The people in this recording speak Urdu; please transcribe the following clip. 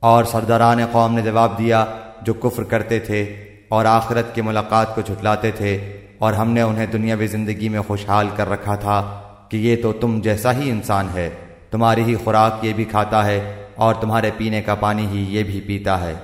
اور سرداران قوم نے جواب دیا جو کفر کرتے تھے اور آخرت کی ملاقات کو جھٹلاتے تھے اور ہم نے انہیں دنیاوی زندگی میں خوشحال کر رکھا تھا کہ یہ تو تم جیسا ہی انسان ہے، تمہاری ہی خوراک یہ بھی کھاتا ہے اور تمہارے پینے کا پانی ہی یہ بھی پیتا ہے۔